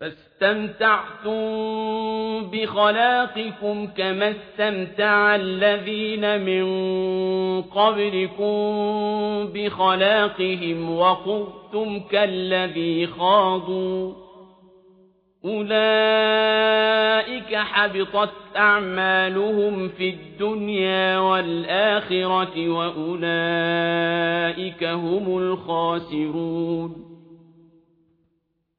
فاستمتعتم بخلاقكم كما استمتع الذين من قبلكم بخلاقهم وقلتم كالذي خاضوا. أولئك حبطت أعمالهم في الدنيا والآخرة وأولئك هم الخاسرون.